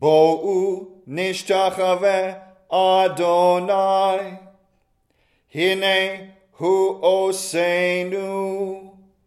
Bo'u nishtachave Adonai. Hine hu osenu.